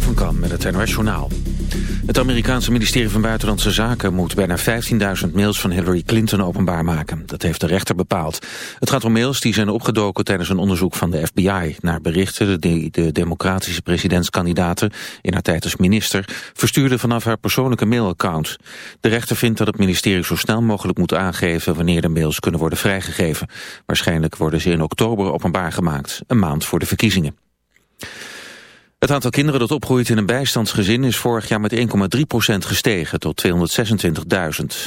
Van Kam met het NOS Journaal. Het Amerikaanse ministerie van Buitenlandse Zaken moet bijna 15.000 mails van Hillary Clinton openbaar maken. Dat heeft de rechter bepaald. Het gaat om mails die zijn opgedoken tijdens een onderzoek van de FBI... naar berichten die de democratische presidentskandidaten in haar tijd als minister... verstuurde vanaf haar persoonlijke mailaccount. De rechter vindt dat het ministerie zo snel mogelijk moet aangeven... wanneer de mails kunnen worden vrijgegeven. Waarschijnlijk worden ze in oktober openbaar gemaakt, een maand voor de verkiezingen. Het aantal kinderen dat opgroeit in een bijstandsgezin is vorig jaar met 1,3% gestegen tot 226.000.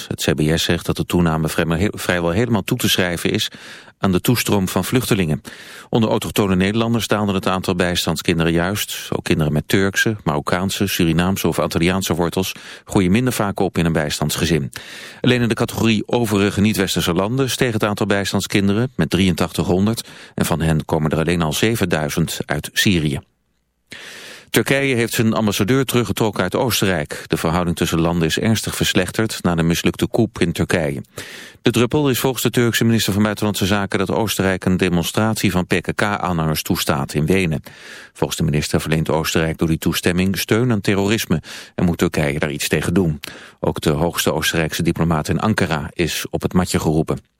Het CBS zegt dat de toename vrijwel helemaal toe te schrijven is aan de toestroom van vluchtelingen. Onder autochtone Nederlanders daalde het aantal bijstandskinderen juist. Ook kinderen met Turkse, Marokkaanse, Surinaamse of Antilliaanse wortels groeien minder vaak op in een bijstandsgezin. Alleen in de categorie overige niet-westerse landen steeg het aantal bijstandskinderen met 8300 en van hen komen er alleen al 7000 uit Syrië. Turkije heeft zijn ambassadeur teruggetrokken uit Oostenrijk. De verhouding tussen landen is ernstig verslechterd na de mislukte coup in Turkije. De druppel is volgens de Turkse minister van Buitenlandse Zaken dat Oostenrijk een demonstratie van PKK-aanhangers toestaat in Wenen. Volgens de minister verleent Oostenrijk door die toestemming steun aan terrorisme en moet Turkije daar iets tegen doen. Ook de hoogste Oostenrijkse diplomaat in Ankara is op het matje geroepen.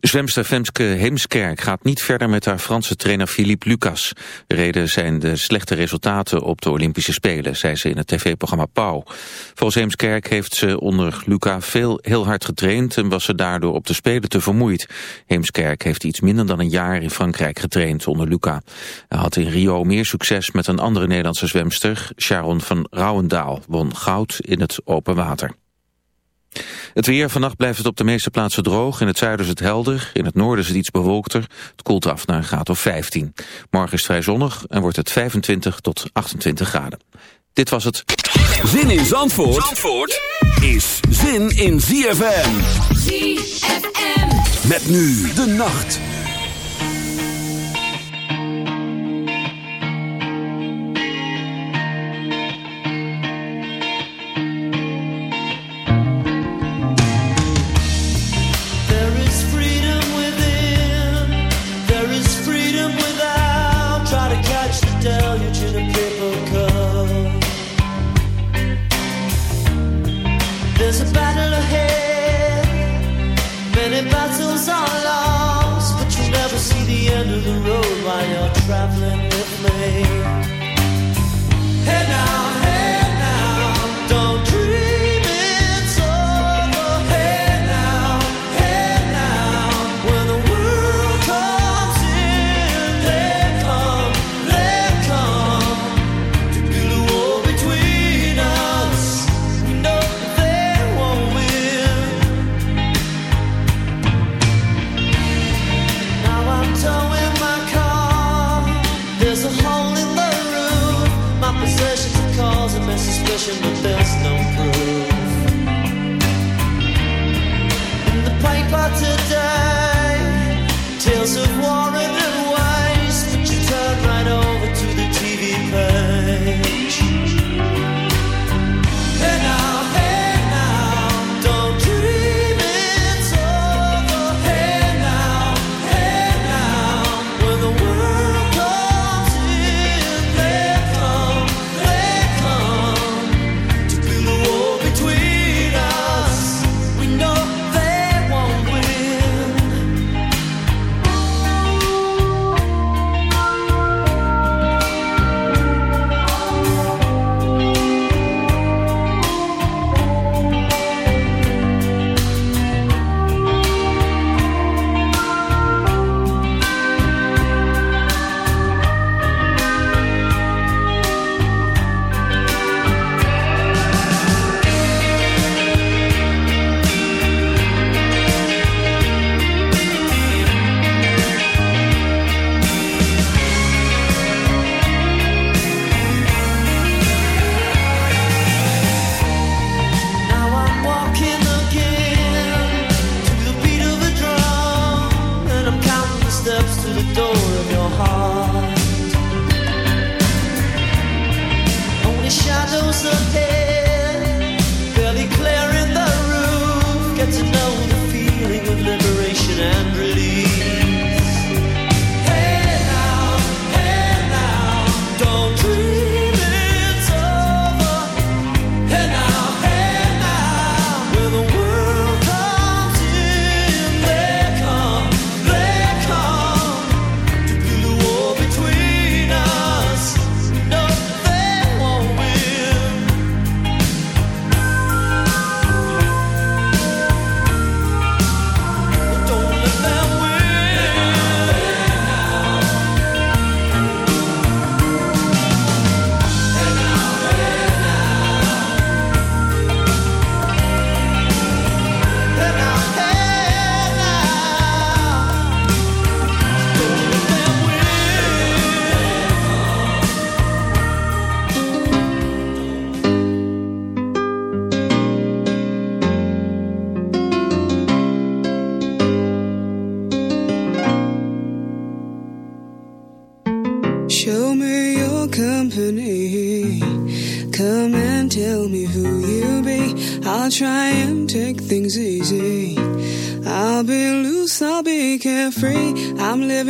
Zwemster Femske Heemskerk gaat niet verder met haar Franse trainer Philippe Lucas. De reden zijn de slechte resultaten op de Olympische Spelen, zei ze in het tv-programma Pauw. Volgens Heemskerk heeft ze onder Lucas veel heel hard getraind en was ze daardoor op de Spelen te vermoeid. Heemskerk heeft iets minder dan een jaar in Frankrijk getraind onder Lucas. Hij had in Rio meer succes met een andere Nederlandse zwemster, Sharon van Rouwendaal, won goud in het open water. Het weer, vannacht blijft het op de meeste plaatsen droog. In het zuiden is het helder, in het noorden is het iets bewolkter. Het koelt af naar een graad of 15. Morgen is het vrij zonnig en wordt het 25 tot 28 graden. Dit was het. Zin in Zandvoort, Zandvoort is zin in ZFM. ZFM. Met nu de nacht. traveling with me.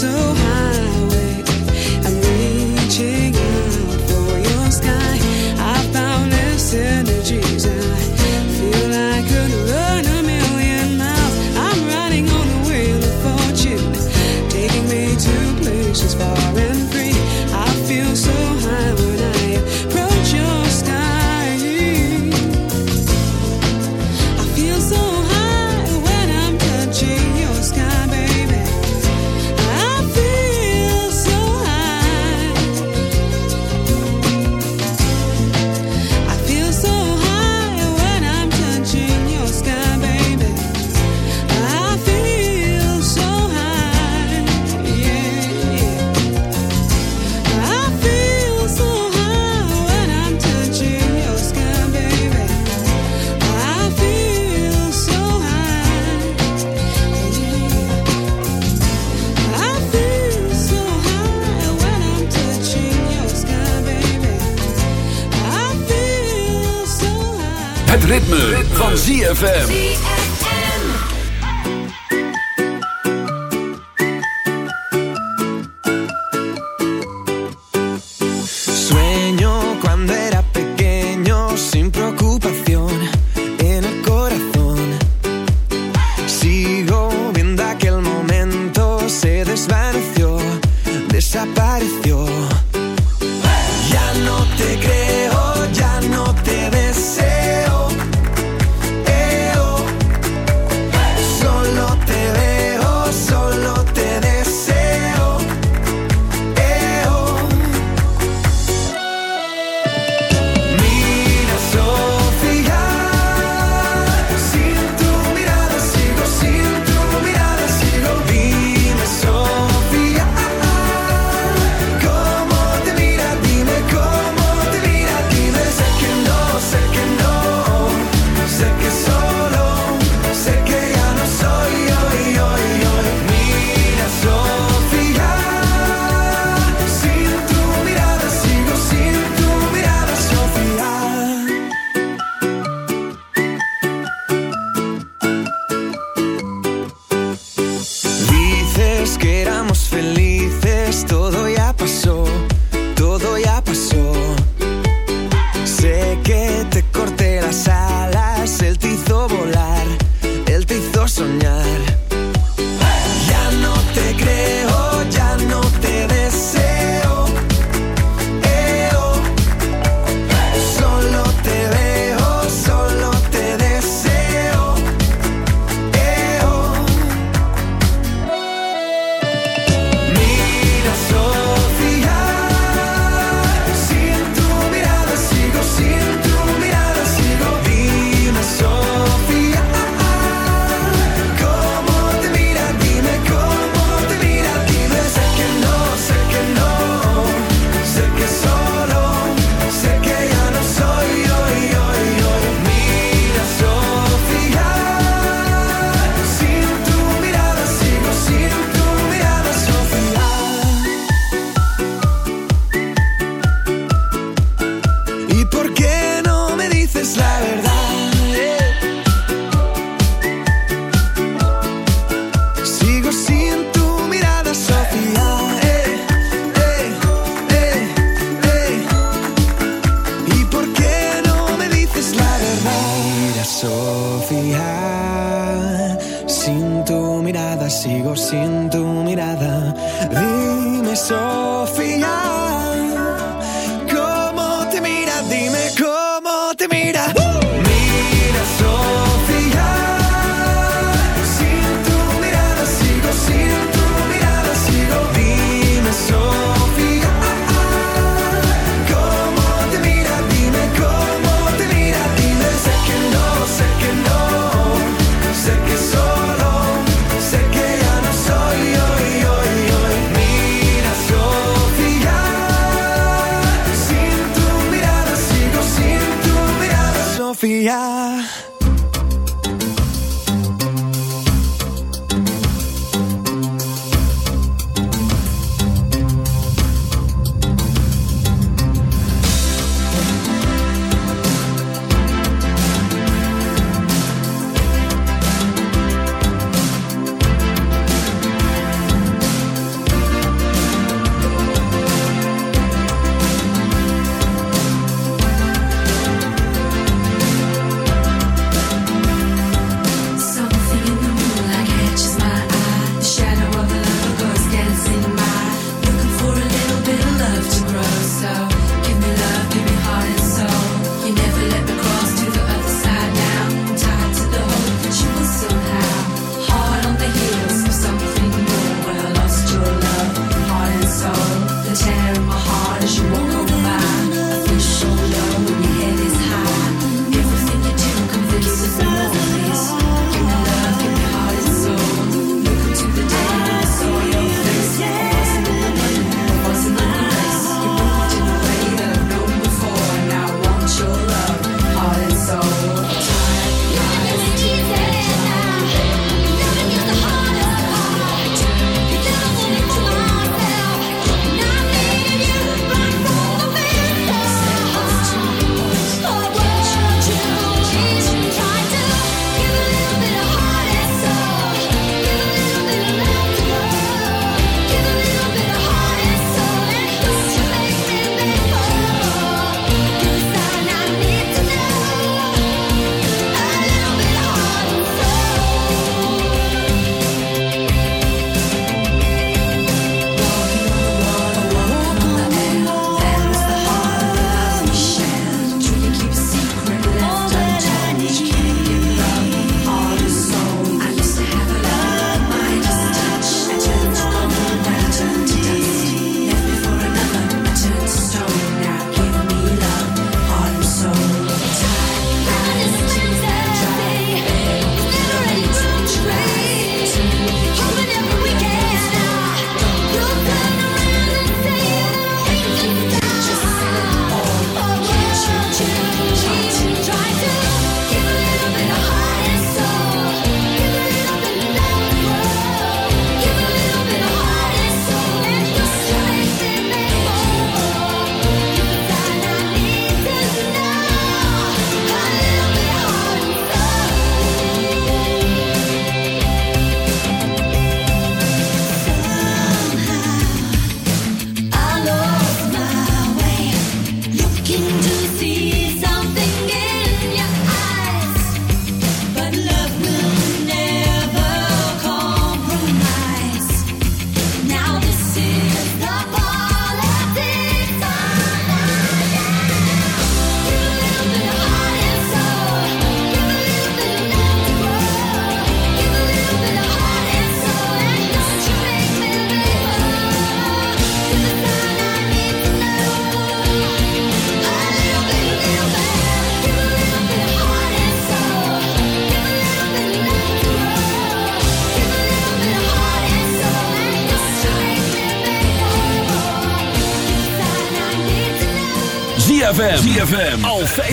so high. Het ritme, van ZFM.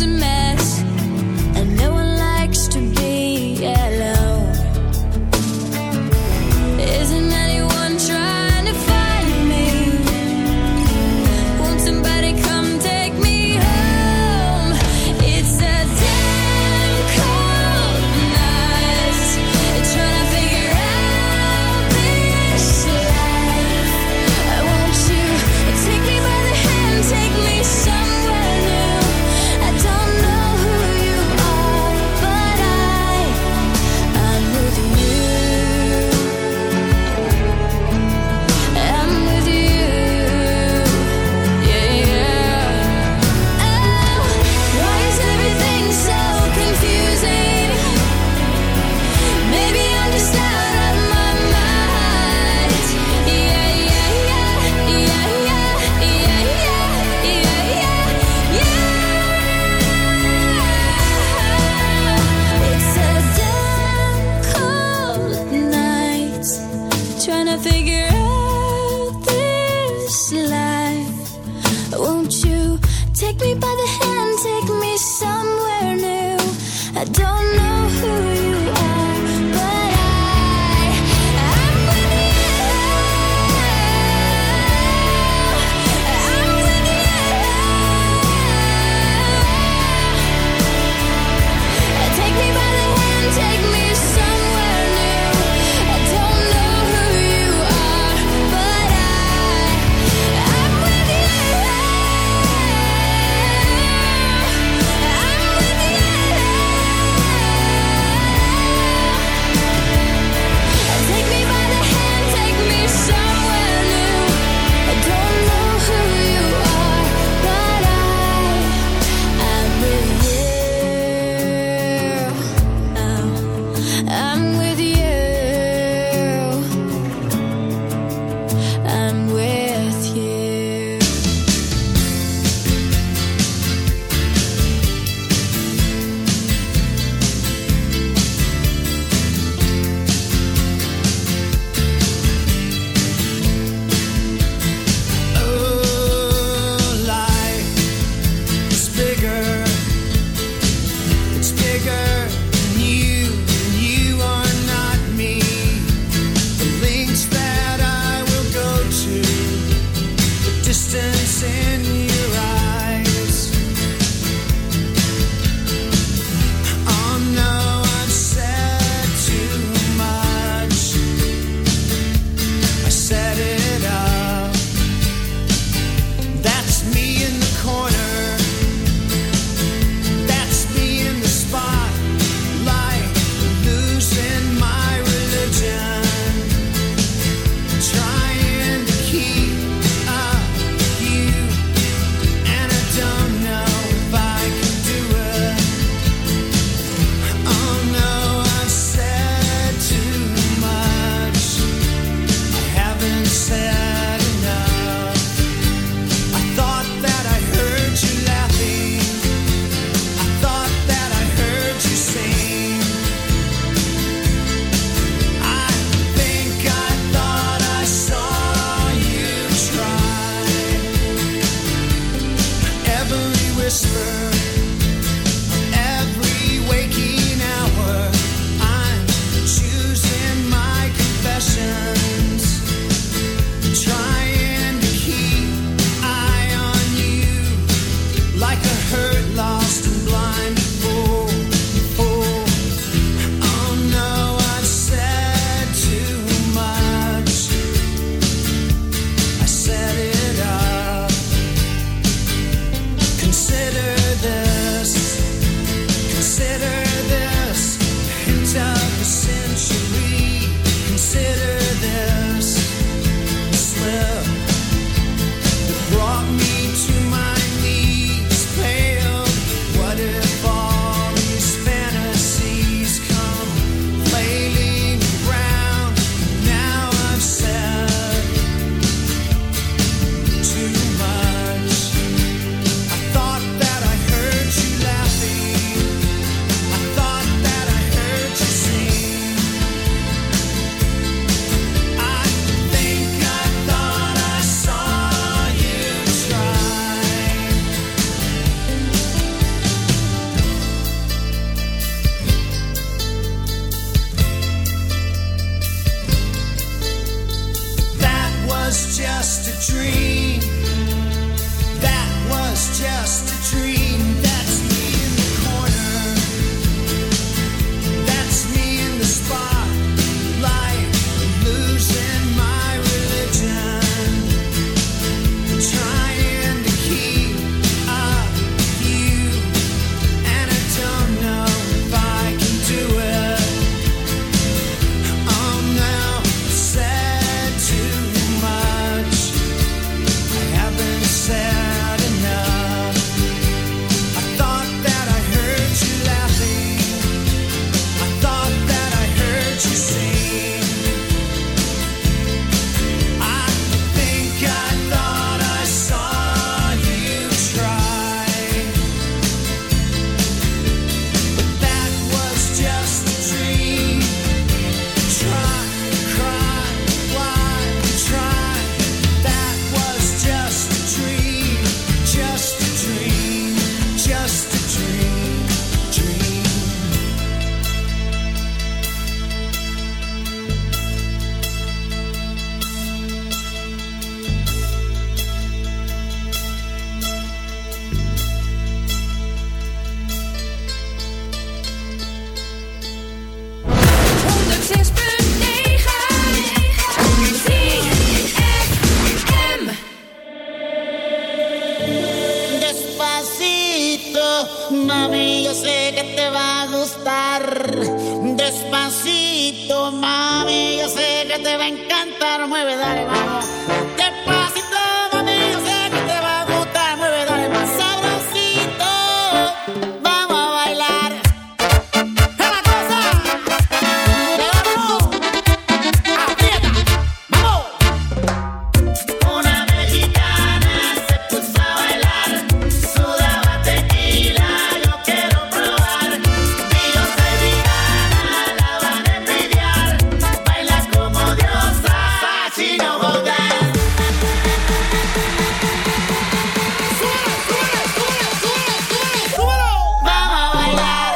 doesn't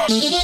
Fresh.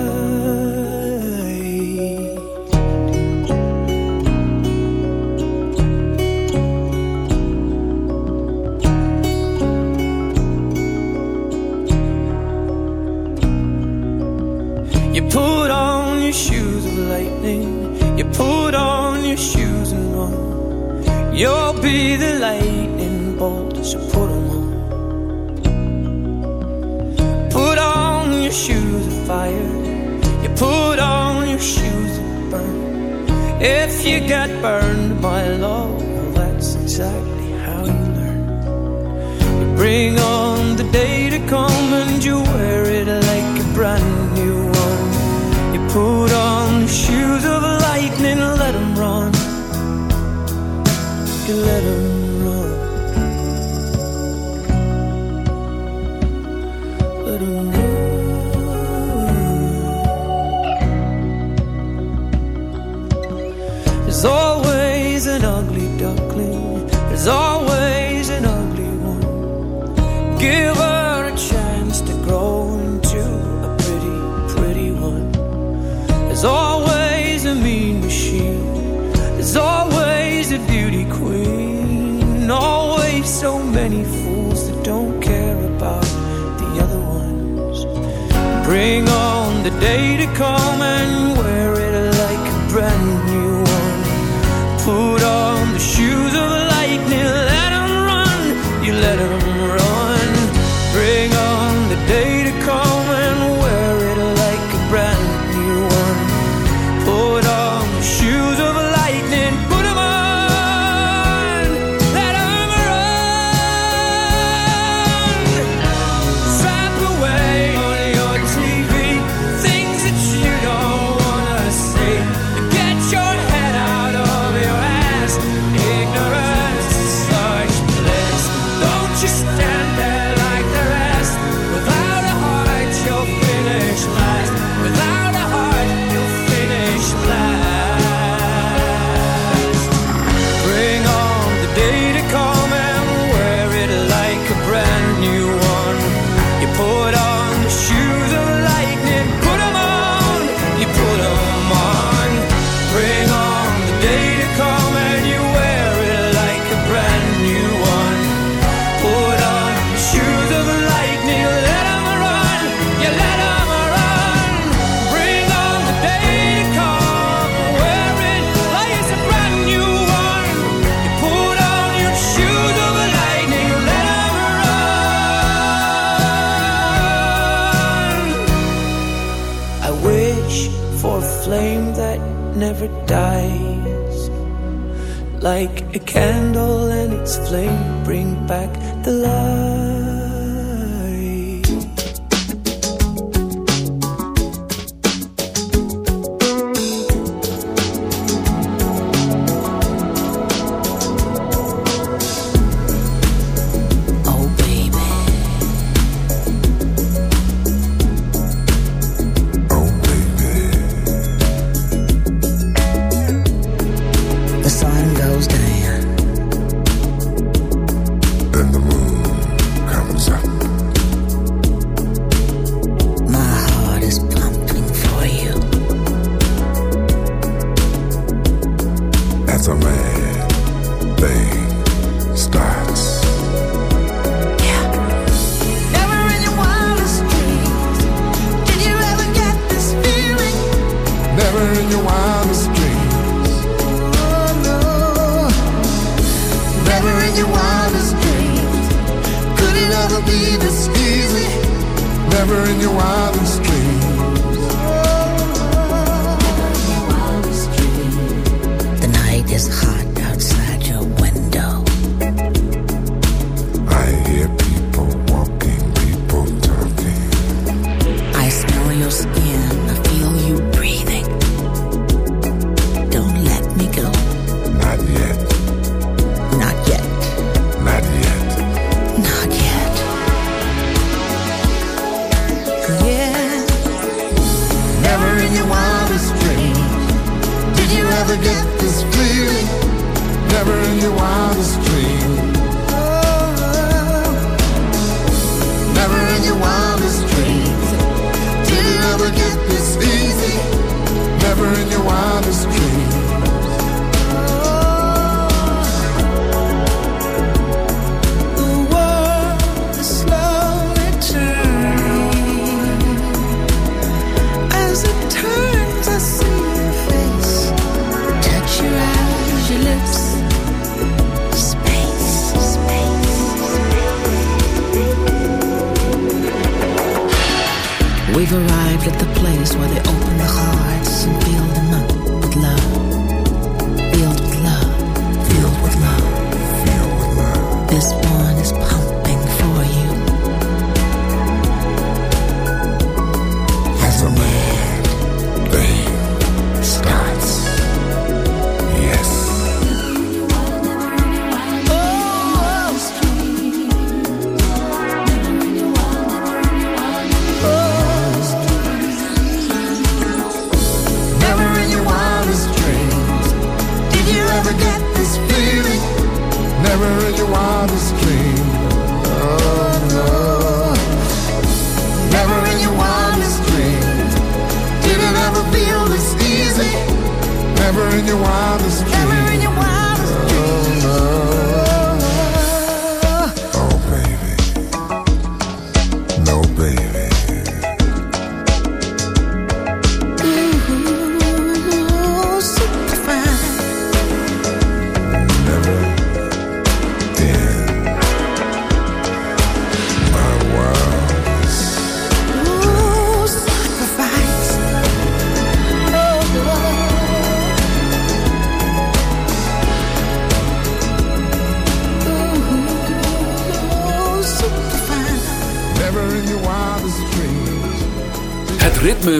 day to come and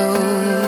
Oh.